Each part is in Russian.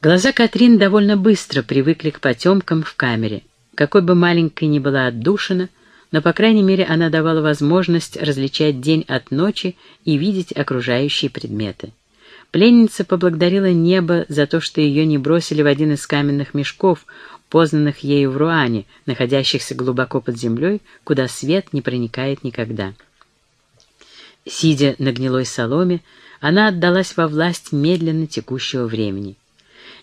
Глаза Катрин довольно быстро привыкли к потемкам в камере. Какой бы маленькой ни была отдушина, но, по крайней мере, она давала возможность различать день от ночи и видеть окружающие предметы. Пленница поблагодарила небо за то, что ее не бросили в один из каменных мешков, познанных ею в Руане, находящихся глубоко под землей, куда свет не проникает никогда. Сидя на гнилой соломе, она отдалась во власть медленно текущего времени.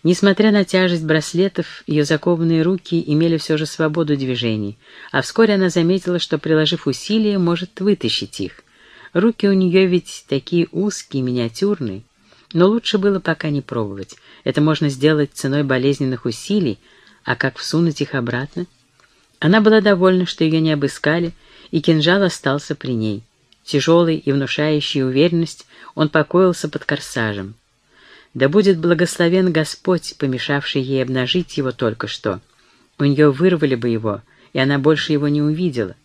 Несмотря на тяжесть браслетов, ее закованные руки имели все же свободу движений, а вскоре она заметила, что, приложив усилия, может вытащить их. Руки у нее ведь такие узкие, миниатюрные. Но лучше было пока не пробовать. Это можно сделать ценой болезненных усилий, а как всунуть их обратно? Она была довольна, что ее не обыскали, и кинжал остался при ней. Тяжелый и внушающий уверенность, он покоился под корсажем. Да будет благословен Господь, помешавший ей обнажить его только что. У нее вырвали бы его, и она больше его не увидела.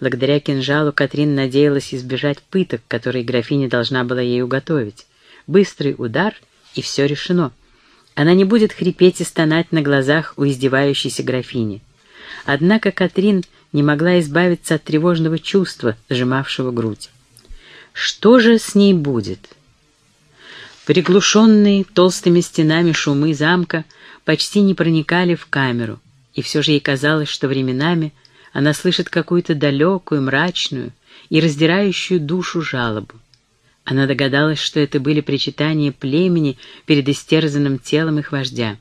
Благодаря кинжалу Катрин надеялась избежать пыток, которые графиня должна была ей уготовить. Быстрый удар, и все решено. Она не будет хрипеть и стонать на глазах у издевающейся графини. Однако Катрин не могла избавиться от тревожного чувства, сжимавшего грудь. Что же с ней будет? Приглушенные толстыми стенами шумы замка почти не проникали в камеру, и все же ей казалось, что временами она слышит какую-то далекую, мрачную и раздирающую душу жалобу. Она догадалась, что это были причитания племени перед истерзанным телом их вождя.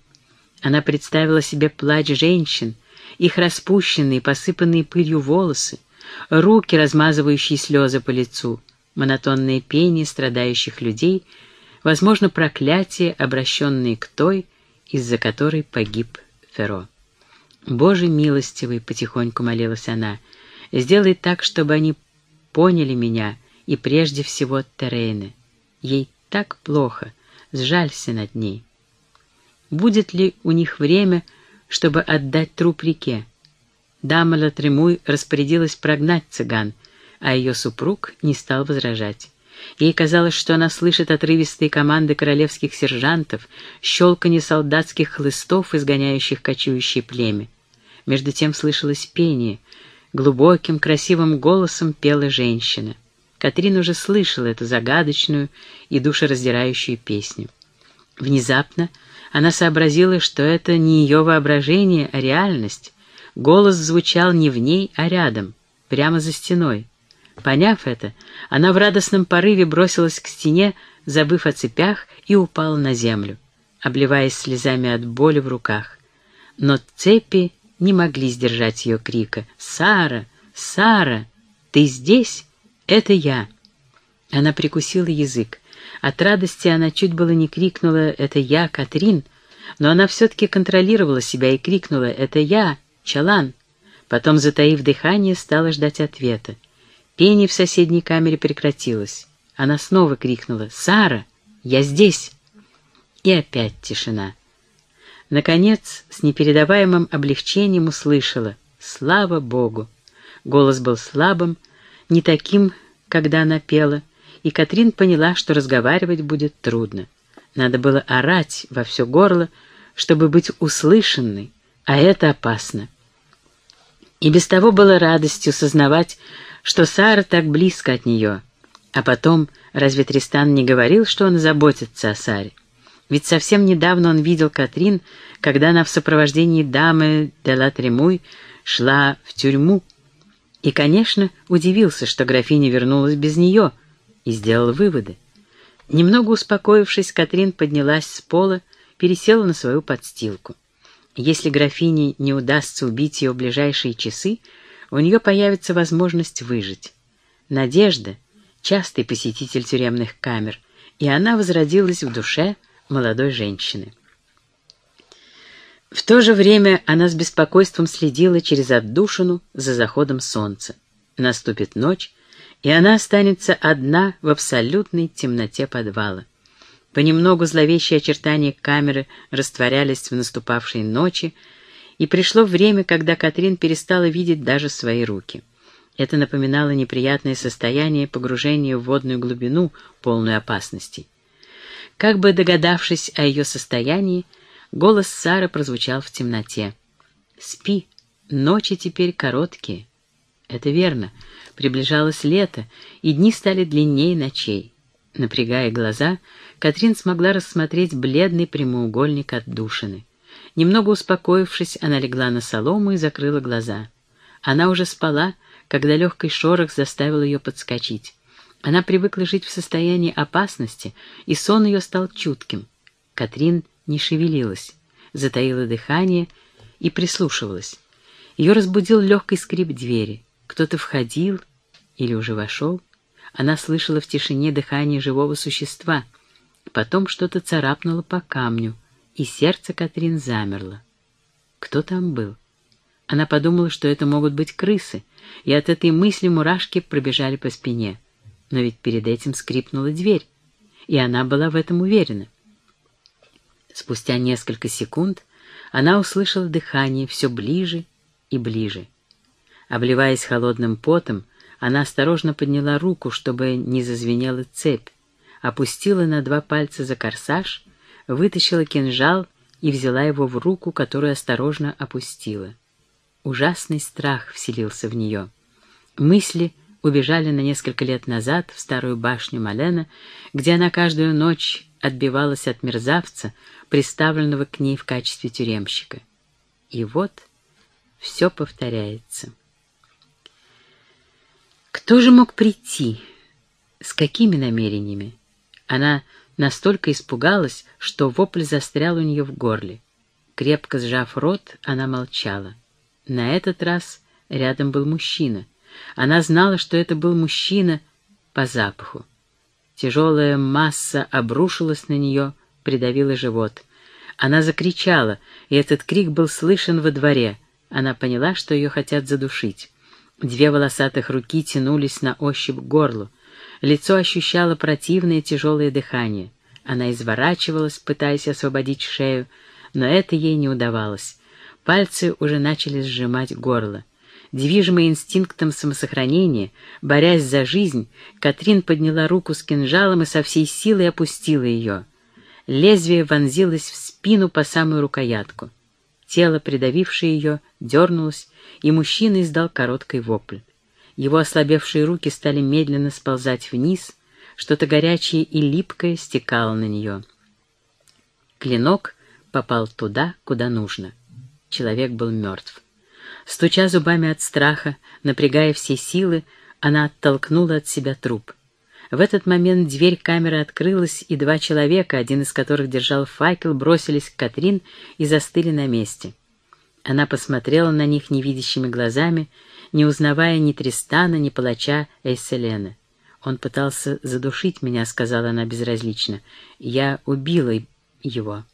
Она представила себе плач женщин, их распущенные, посыпанные пылью волосы, руки, размазывающие слезы по лицу, монотонные пение страдающих людей, возможно, проклятие, обращенные к той, из-за которой погиб Феро. «Боже милостивый!» — потихоньку молилась она. «Сделай так, чтобы они поняли меня» и прежде всего Терейны. Ей так плохо, сжалься над ней. Будет ли у них время, чтобы отдать труп реке? Дама Латремуй распорядилась прогнать цыган, а ее супруг не стал возражать. Ей казалось, что она слышит отрывистые команды королевских сержантов, щелканье солдатских хлыстов, изгоняющих кочующее племя. Между тем слышалось пение. Глубоким, красивым голосом пела женщина. Катрин уже слышала эту загадочную и душераздирающую песню. Внезапно она сообразила, что это не ее воображение, а реальность. Голос звучал не в ней, а рядом, прямо за стеной. Поняв это, она в радостном порыве бросилась к стене, забыв о цепях, и упала на землю, обливаясь слезами от боли в руках. Но цепи не могли сдержать ее крика. «Сара! Сара! Ты здесь?» «Это я!» Она прикусила язык. От радости она чуть было не крикнула «Это я, Катрин!», но она все-таки контролировала себя и крикнула «Это я, Чалан!». Потом, затаив дыхание, стала ждать ответа. Пение в соседней камере прекратилось. Она снова крикнула «Сара, я здесь!» И опять тишина. Наконец, с непередаваемым облегчением услышала «Слава Богу!». Голос был слабым, не таким, когда она пела, и Катрин поняла, что разговаривать будет трудно. Надо было орать во все горло, чтобы быть услышанной, а это опасно. И без того было радостью сознавать, что Сара так близко от нее. А потом, разве Тристан не говорил, что он заботится о Саре? Ведь совсем недавно он видел Катрин, когда она в сопровождении дамы де ла Тремуй шла в тюрьму, и, конечно, удивился, что графиня вернулась без нее, и сделал выводы. Немного успокоившись, Катрин поднялась с пола, пересела на свою подстилку. Если графине не удастся убить ее в ближайшие часы, у нее появится возможность выжить. Надежда — частый посетитель тюремных камер, и она возродилась в душе молодой женщины. В то же время она с беспокойством следила через отдушину за заходом солнца. Наступит ночь, и она останется одна в абсолютной темноте подвала. Понемногу зловещие очертания камеры растворялись в наступавшей ночи, и пришло время, когда Катрин перестала видеть даже свои руки. Это напоминало неприятное состояние погружения в водную глубину, полную опасностей. Как бы догадавшись о ее состоянии, Голос Сары прозвучал в темноте. «Спи, ночи теперь короткие». Это верно. Приближалось лето, и дни стали длиннее ночей. Напрягая глаза, Катрин смогла рассмотреть бледный прямоугольник отдушины. Немного успокоившись, она легла на солому и закрыла глаза. Она уже спала, когда легкий шорох заставил ее подскочить. Она привыкла жить в состоянии опасности, и сон ее стал чутким. Катрин не шевелилась, затаила дыхание и прислушивалась. Ее разбудил легкий скрип двери. Кто-то входил или уже вошел. Она слышала в тишине дыхание живого существа. Потом что-то царапнуло по камню, и сердце Катрин замерло. Кто там был? Она подумала, что это могут быть крысы, и от этой мысли мурашки пробежали по спине. Но ведь перед этим скрипнула дверь, и она была в этом уверена. Спустя несколько секунд она услышала дыхание все ближе и ближе. Обливаясь холодным потом, она осторожно подняла руку, чтобы не зазвенела цепь, опустила на два пальца за корсаж, вытащила кинжал и взяла его в руку, которую осторожно опустила. Ужасный страх вселился в нее. Мысли убежали на несколько лет назад в старую башню Малена, где она каждую ночь отбивалась от мерзавца, приставленного к ней в качестве тюремщика. И вот все повторяется. Кто же мог прийти? С какими намерениями? Она настолько испугалась, что вопль застрял у нее в горле. Крепко сжав рот, она молчала. На этот раз рядом был мужчина. Она знала, что это был мужчина по запаху. Тяжелая масса обрушилась на нее, придавила живот. Она закричала, и этот крик был слышен во дворе. Она поняла, что ее хотят задушить. Две волосатых руки тянулись на ощупь к горлу. Лицо ощущало противное тяжелое дыхание. Она изворачивалась, пытаясь освободить шею, но это ей не удавалось. Пальцы уже начали сжимать горло. Движимая инстинктом самосохранения, борясь за жизнь, Катрин подняла руку с кинжалом и со всей силой опустила ее. Лезвие вонзилось в спину по самую рукоятку. Тело, придавившее ее, дернулось, и мужчина издал короткий вопль. Его ослабевшие руки стали медленно сползать вниз, что-то горячее и липкое стекало на нее. Клинок попал туда, куда нужно — Человек был мертв. Стуча зубами от страха, напрягая все силы, она оттолкнула от себя труп. В этот момент дверь камеры открылась, и два человека, один из которых держал факел, бросились к Катрин и застыли на месте. Она посмотрела на них невидящими глазами, не узнавая ни Тристана, ни палача Эйселена. «Он пытался задушить меня», — сказала она безразлично. «Я убила его».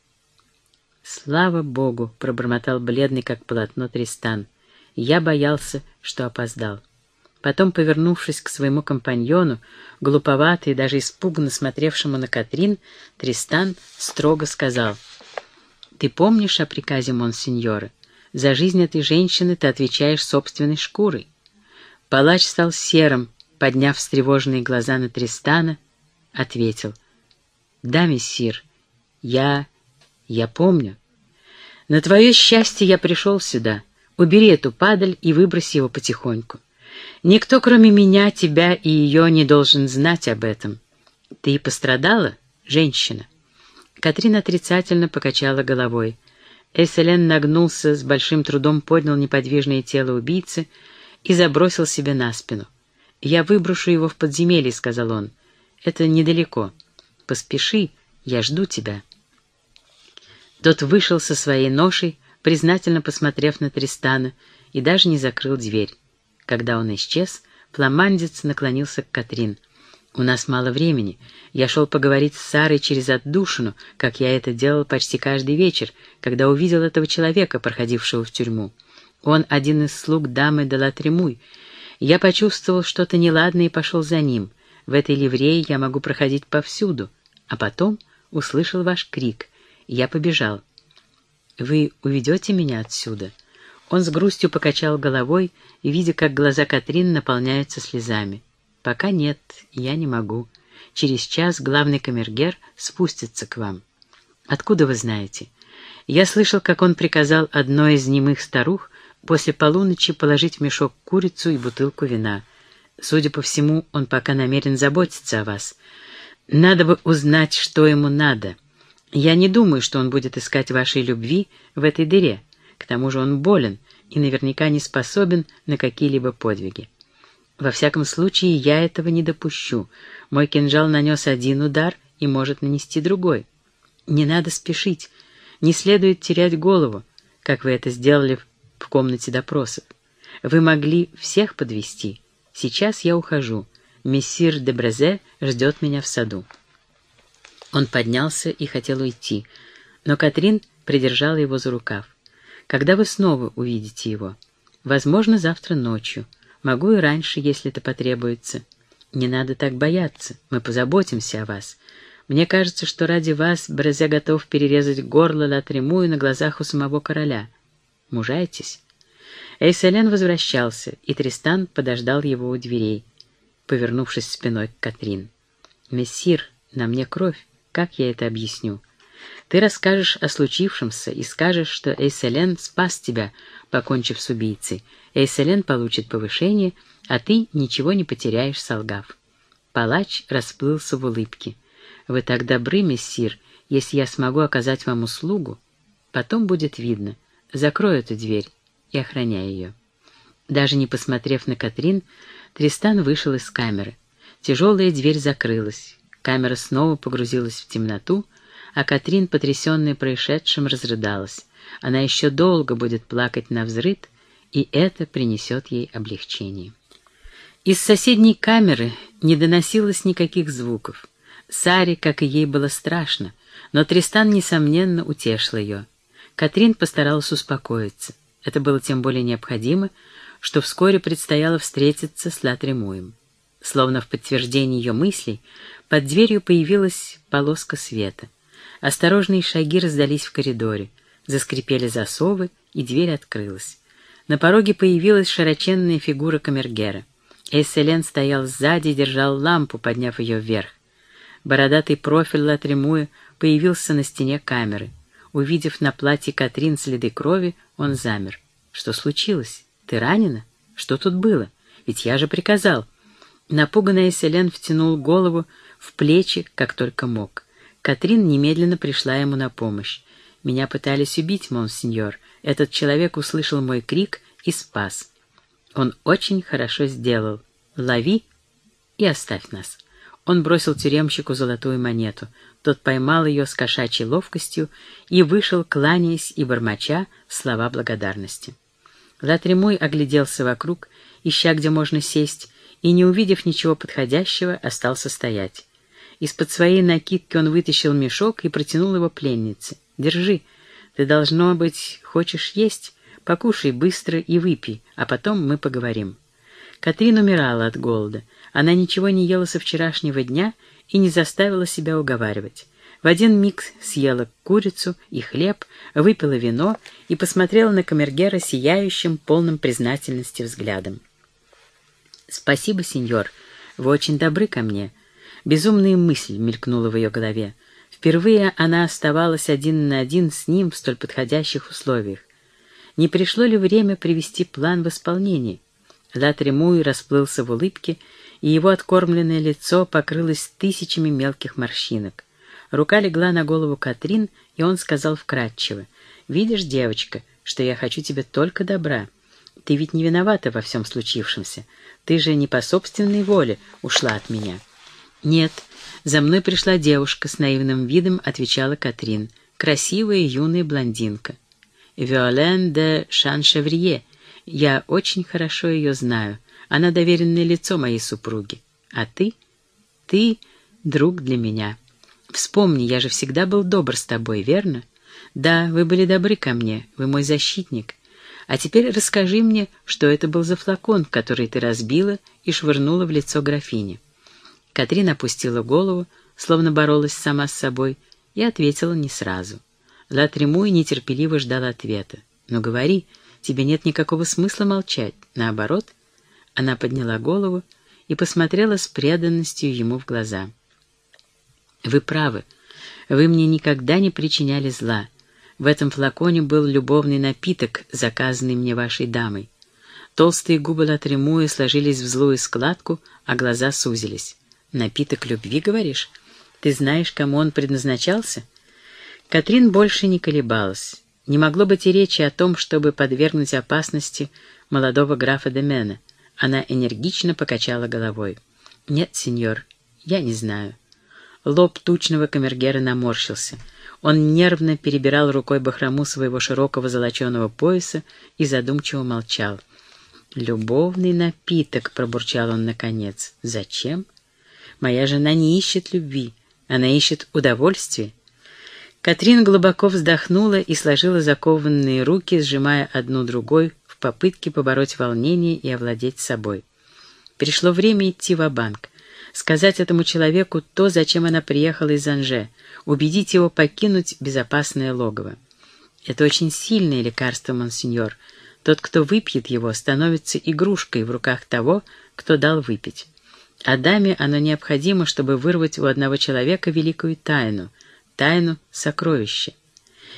«Слава Богу!» — пробормотал бледный, как полотно Тристан. Я боялся, что опоздал. Потом, повернувшись к своему компаньону, глуповатый и даже испуганно смотревшему на Катрин, Тристан строго сказал, «Ты помнишь о приказе Монсеньора? За жизнь этой женщины ты отвечаешь собственной шкурой». Палач стал серым, подняв встревоженные глаза на Тристана, ответил, «Да, мессир, я я помню. На твое счастье я пришел сюда. Убери эту падаль и выброси его потихоньку. Никто, кроме меня, тебя и ее не должен знать об этом. Ты пострадала, женщина?» Катрин отрицательно покачала головой. Эсселен нагнулся, с большим трудом поднял неподвижное тело убийцы и забросил себе на спину. «Я выброшу его в подземелье», — сказал он. «Это недалеко. Поспеши, я жду тебя». Тот вышел со своей ношей, признательно посмотрев на Тристана, и даже не закрыл дверь. Когда он исчез, фламандец наклонился к Катрин. «У нас мало времени. Я шел поговорить с Сарой через отдушину, как я это делал почти каждый вечер, когда увидел этого человека, проходившего в тюрьму. Он один из слуг дамы де ла Тремуй. Я почувствовал что-то неладное и пошел за ним. В этой ливрее я могу проходить повсюду. А потом услышал ваш крик. Я побежал. «Вы уведете меня отсюда?» Он с грустью покачал головой, видя, как глаза Катрин наполняются слезами. «Пока нет, я не могу. Через час главный камергер спустится к вам». «Откуда вы знаете?» Я слышал, как он приказал одной из немых старух после полуночи положить в мешок курицу и бутылку вина. Судя по всему, он пока намерен заботиться о вас. Надо бы узнать, что ему надо. Я не думаю, что он будет искать вашей любви в этой дыре. К тому же он болен и наверняка не способен на какие-либо подвиги. Во всяком случае, я этого не допущу. Мой кинжал нанес один удар и может нанести другой. Не надо спешить, не следует терять голову, как вы это сделали в комнате допросов. Вы могли всех подвести. Сейчас я ухожу. Мессир де Брезе ждет меня в саду. Он поднялся и хотел уйти, но Катрин придержала его за рукав. «Когда вы снова увидите его?» «Возможно, завтра ночью. Могу и раньше, если это потребуется. Не надо так бояться. Мы позаботимся о вас. Мне кажется, что ради вас Брезе готов перерезать горло Латремую на глазах у самого короля. Мужайтесь?» Эйселен возвращался, и Тристан подождал его у дверей, повернувшись спиной к Катрин. «Мессир, на мне кровь. Как я это объясню? Ты расскажешь о случившемся и скажешь, что Эйселен спас тебя, покончив с убийцей. Эйселен получит повышение, а ты ничего не потеряешь, солгав. Палач расплылся в улыбке. «Вы так добры, мессир, если я смогу оказать вам услугу. Потом будет видно. Закрой эту дверь и охраняй ее». Даже не посмотрев на Катрин, Тристан вышел из камеры. Тяжелая дверь закрылась. Камера снова погрузилась в темноту, а Катрин, потрясенная происшедшим, разрыдалась. Она еще долго будет плакать на взрыд, и это принесет ей облегчение. Из соседней камеры не доносилось никаких звуков. Саре, как и ей, было страшно, но Тристан, несомненно, утешил ее. Катрин постаралась успокоиться. Это было тем более необходимо, что вскоре предстояло встретиться с Латремуем. Словно в подтверждение ее мыслей, под дверью появилась полоска света. Осторожные шаги раздались в коридоре, заскрипели засовы, и дверь открылась. На пороге появилась широченная фигура камергера. Эсселен стоял сзади и держал лампу, подняв ее вверх. Бородатый профиль Латремуя появился на стене камеры. Увидев на платье Катрин следы крови, он замер. «Что случилось? Ты ранена? Что тут было? Ведь я же приказал». Напуганная Селен втянул голову в плечи, как только мог. Катрин немедленно пришла ему на помощь. «Меня пытались убить, монсеньор. Этот человек услышал мой крик и спас. Он очень хорошо сделал. Лови и оставь нас». Он бросил тюремщику золотую монету. Тот поймал ее с кошачьей ловкостью и вышел, кланяясь и бормоча слова благодарности. Латремой огляделся вокруг, ища, где можно сесть, и, не увидев ничего подходящего, остался стоять. Из-под своей накидки он вытащил мешок и протянул его пленнице. «Держи. Ты, должно быть, хочешь есть? Покушай быстро и выпей, а потом мы поговорим». Катрин умирала от голода. Она ничего не ела со вчерашнего дня и не заставила себя уговаривать. В один миг съела курицу и хлеб, выпила вино и посмотрела на камергера сияющим, полным признательности взглядом. «Спасибо, сеньор. Вы очень добры ко мне». Безумная мысль мелькнула в ее голове. Впервые она оставалась один на один с ним в столь подходящих условиях. Не пришло ли время привести план в исполнение? Латремуй расплылся в улыбке, и его откормленное лицо покрылось тысячами мелких морщинок. Рука легла на голову Катрин, и он сказал вкратчиво, «Видишь, девочка, что я хочу тебе только добра. Ты ведь не виновата во всем случившемся. Ты же не по собственной воле ушла от меня». «Нет, за мной пришла девушка с наивным видом», — отвечала Катрин. «Красивая юная блондинка. Виолен де Шаншеврие. Я очень хорошо ее знаю. Она доверенное лицо моей супруги. А ты? Ты друг для меня. Вспомни, я же всегда был добр с тобой, верно? Да, вы были добры ко мне, вы мой защитник. А теперь расскажи мне, что это был за флакон, который ты разбила и швырнула в лицо графини». Катрин опустила голову, словно боролась сама с собой, и ответила не сразу. Ла Тремуй нетерпеливо ждал ответа. «Но говори, тебе нет никакого смысла молчать. Наоборот». Она подняла голову и посмотрела с преданностью ему в глаза. «Вы правы. Вы мне никогда не причиняли зла. В этом флаконе был любовный напиток, заказанный мне вашей дамой. Толстые губы Латремуя сложились в злую складку, а глаза сузились. «Напиток любви, говоришь? Ты знаешь, кому он предназначался?» Катрин больше не колебалась. Не могло быть и речи о том, чтобы подвергнуть опасности молодого графа Демена. Она энергично покачала головой. «Нет, сеньор, я не знаю». Лоб тучного камергера наморщился. Он нервно перебирал рукой бахрому своего широкого золоченого пояса и задумчиво молчал. «Любовный напиток», — пробурчал он наконец. «Зачем? Моя жена не ищет любви, она ищет удовольствия». Катрин глубоко вздохнула и сложила закованные руки, сжимая одну другой в попытке побороть волнение и овладеть собой. Пришло время идти в банк сказать этому человеку то, зачем она приехала из Анже, убедить его покинуть безопасное логово. Это очень сильное лекарство, монсеньор. Тот, кто выпьет его, становится игрушкой в руках того, кто дал выпить. А даме оно необходимо, чтобы вырвать у одного человека великую тайну, тайну сокровища.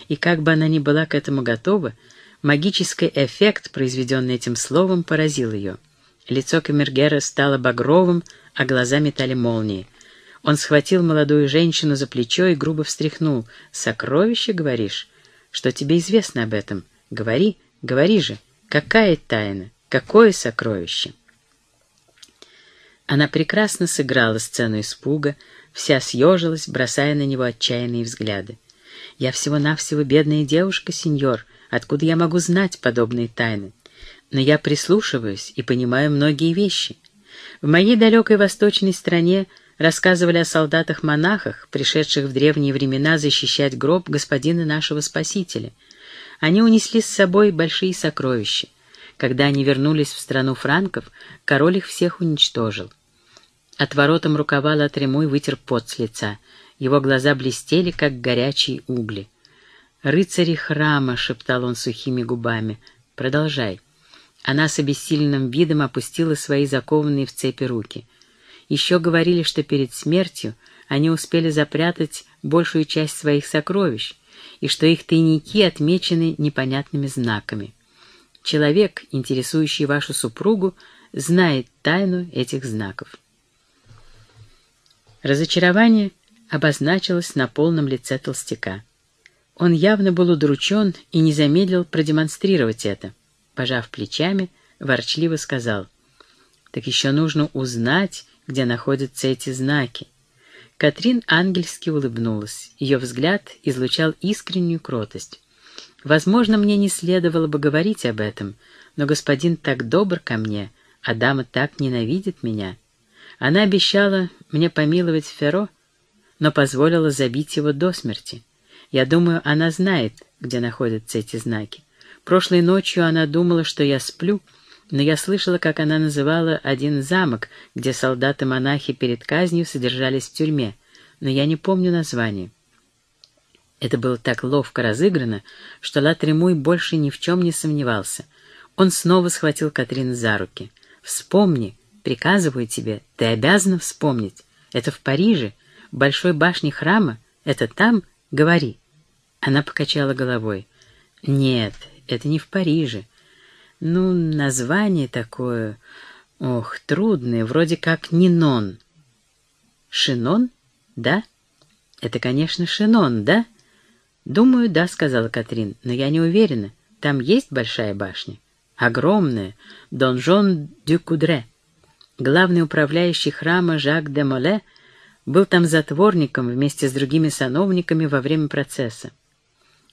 И как бы она ни была к этому готова, магический эффект, произведенный этим словом, поразил ее. Лицо Камергера стало багровым, а глаза метали молнии. Он схватил молодую женщину за плечо и грубо встряхнул. «Сокровище, говоришь? Что тебе известно об этом? Говори, говори же. Какая тайна? Какое сокровище?» Она прекрасно сыграла сцену испуга, вся съежилась, бросая на него отчаянные взгляды. «Я всего-навсего бедная девушка, сеньор. Откуда я могу знать подобные тайны? Но я прислушиваюсь и понимаю многие вещи. В моей далекой восточной стране рассказывали о солдатах-монахах, пришедших в древние времена защищать гроб господина нашего Спасителя. Они унесли с собой большие сокровища. Когда они вернулись в страну франков, король их всех уничтожил. Отворотом рукава Латремуй вытер пот с лица. Его глаза блестели, как горячие угли. «Рыцари храма», — шептал он сухими губами, — «продолжай». Она с обессиленным видом опустила свои закованные в цепи руки. Еще говорили, что перед смертью они успели запрятать большую часть своих сокровищ, и что их тайники отмечены непонятными знаками. Человек, интересующий вашу супругу, знает тайну этих знаков. Разочарование обозначилось на полном лице толстяка. Он явно был удручен и не замедлил продемонстрировать это пожав плечами, ворчливо сказал, «Так еще нужно узнать, где находятся эти знаки». Катрин ангельски улыбнулась. Ее взгляд излучал искреннюю кротость. «Возможно, мне не следовало бы говорить об этом, но господин так добр ко мне, а дама так ненавидит меня. Она обещала мне помиловать Феро, но позволила забить его до смерти. Я думаю, она знает, где находятся эти знаки. Прошлой ночью она думала, что я сплю, но я слышала, как она называла один замок, где солдаты-монахи перед казнью содержались в тюрьме, но я не помню название. Это было так ловко разыграно, что Латремуй больше ни в чем не сомневался. Он снова схватил Катрин за руки. «Вспомни, приказываю тебе, ты обязана вспомнить. Это в Париже, в большой башне храма. Это там? Говори». Она покачала головой. «Нет, это не в Париже. Ну, название такое... Ох, трудное, вроде как Нинон. Шинон? Да? Это, конечно, Шинон, да? Думаю, да, сказала Катрин, но я не уверена. Там есть большая башня? Огромная. Донжон дю Кудре. Главный управляющий храма Жак де Моле был там затворником вместе с другими сановниками во время процесса.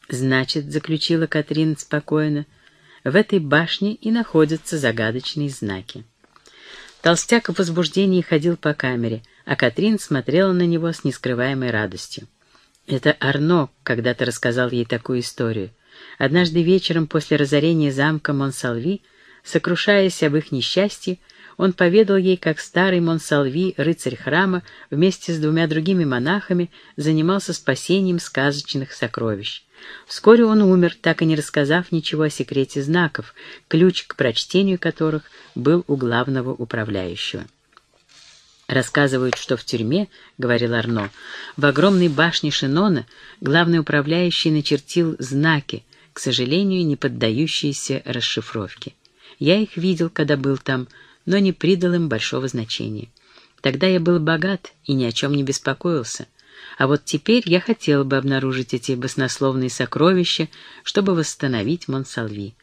«Значит, — заключила Катрин спокойно, — в этой башне и находятся загадочные знаки». Толстяк в возбуждении ходил по камере, а Катрин смотрела на него с нескрываемой радостью. Это Арно когда-то рассказал ей такую историю. Однажды вечером после разорения замка Монсалви, сокрушаясь об их несчастье, он поведал ей, как старый Монсалви, рыцарь храма, вместе с двумя другими монахами занимался спасением сказочных сокровищ. Вскоре он умер, так и не рассказав ничего о секрете знаков, ключ к прочтению которых был у главного управляющего. Рассказывают, что в тюрьме, — говорил Арно, — в огромной башне Шинона главный управляющий начертил знаки, к сожалению, не поддающиеся расшифровке. Я их видел, когда был там, но не придал им большого значения. Тогда я был богат и ни о чем не беспокоился. А вот теперь я хотел бы обнаружить эти баснословные сокровища, чтобы восстановить Монсалви.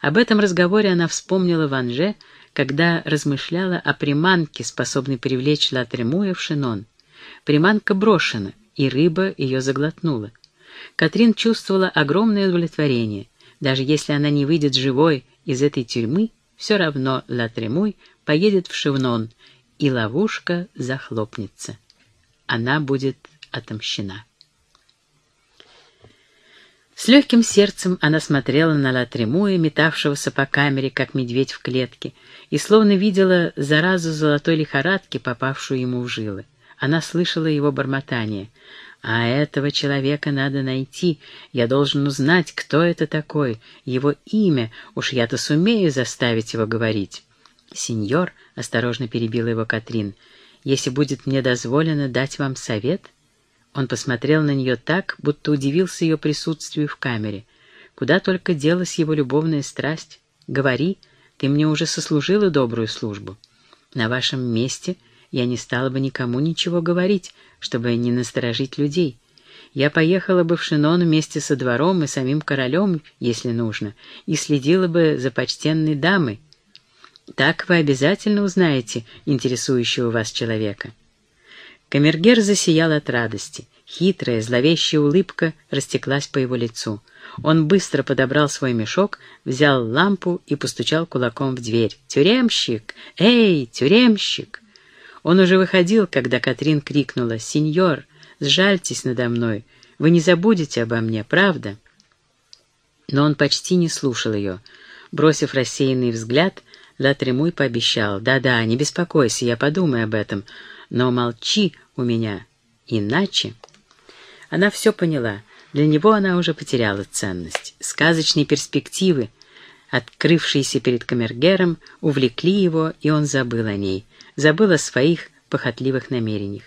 Об этом разговоре она вспомнила в Анже, когда размышляла о приманке, способной привлечь Латремуя в Шинон. Приманка брошена, и рыба ее заглотнула. Катрин чувствовала огромное удовлетворение. Даже если она не выйдет живой из этой тюрьмы, все равно Латремуй поедет в Шивнон, и ловушка захлопнется. Она будет отомщена. С легким сердцем она смотрела на Латремуя, метавшегося по камере, как медведь в клетке, и словно видела заразу золотой лихорадки, попавшую ему в жилы. Она слышала его бормотание. «А этого человека надо найти. Я должен узнать, кто это такой, его имя. Уж я-то сумею заставить его говорить». «Сеньор», — осторожно перебила его Катрин, — «если будет мне дозволено дать вам совет...» Он посмотрел на нее так, будто удивился ее присутствию в камере. Куда только делась его любовная страсть. Говори, ты мне уже сослужила добрую службу. На вашем месте я не стала бы никому ничего говорить, чтобы не насторожить людей. Я поехала бы в Шинон вместе со двором и самим королем, если нужно, и следила бы за почтенной дамой. Так вы обязательно узнаете интересующего вас человека. Камергер засиял от радости. Хитрая, зловещая улыбка растеклась по его лицу. Он быстро подобрал свой мешок, взял лампу и постучал кулаком в дверь. «Тюремщик! Эй, тюремщик!» Он уже выходил, когда Катрин крикнула «Сеньор, сжальтесь надо мной! Вы не забудете обо мне, правда?» Но он почти не слушал ее. Бросив рассеянный взгляд, Латремуй пообещал «Да-да, не беспокойся, я подумаю об этом, но молчи у меня, иначе...» Она все поняла. Для него она уже потеряла ценность. Сказочные перспективы, открывшиеся перед Камергером, увлекли его, и он забыл о ней, забыл о своих похотливых намерениях.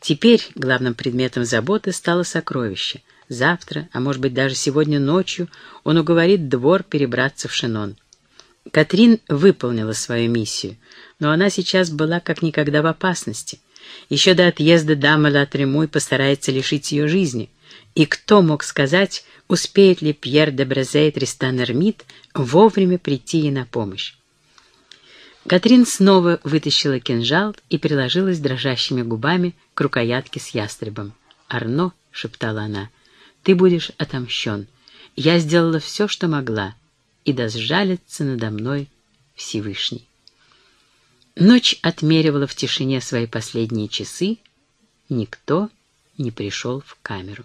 Теперь главным предметом заботы стало сокровище. Завтра, а может быть даже сегодня ночью, он уговорит двор перебраться в Шинон. Катрин выполнила свою миссию, но она сейчас была как никогда в опасности — еще до отъезда дама Латремуй постарается лишить ее жизни. И кто мог сказать, успеет ли Пьер де и Тристан Эрмит вовремя прийти ей на помощь? Катрин снова вытащила кинжал и приложилась дрожащими губами к рукоятке с ястребом. «Арно», — шептала она, — «ты будешь отомщен. Я сделала все, что могла, и да сжалится надо мной Всевышний». Ночь отмеривала в тишине свои последние часы, никто не пришел в камеру.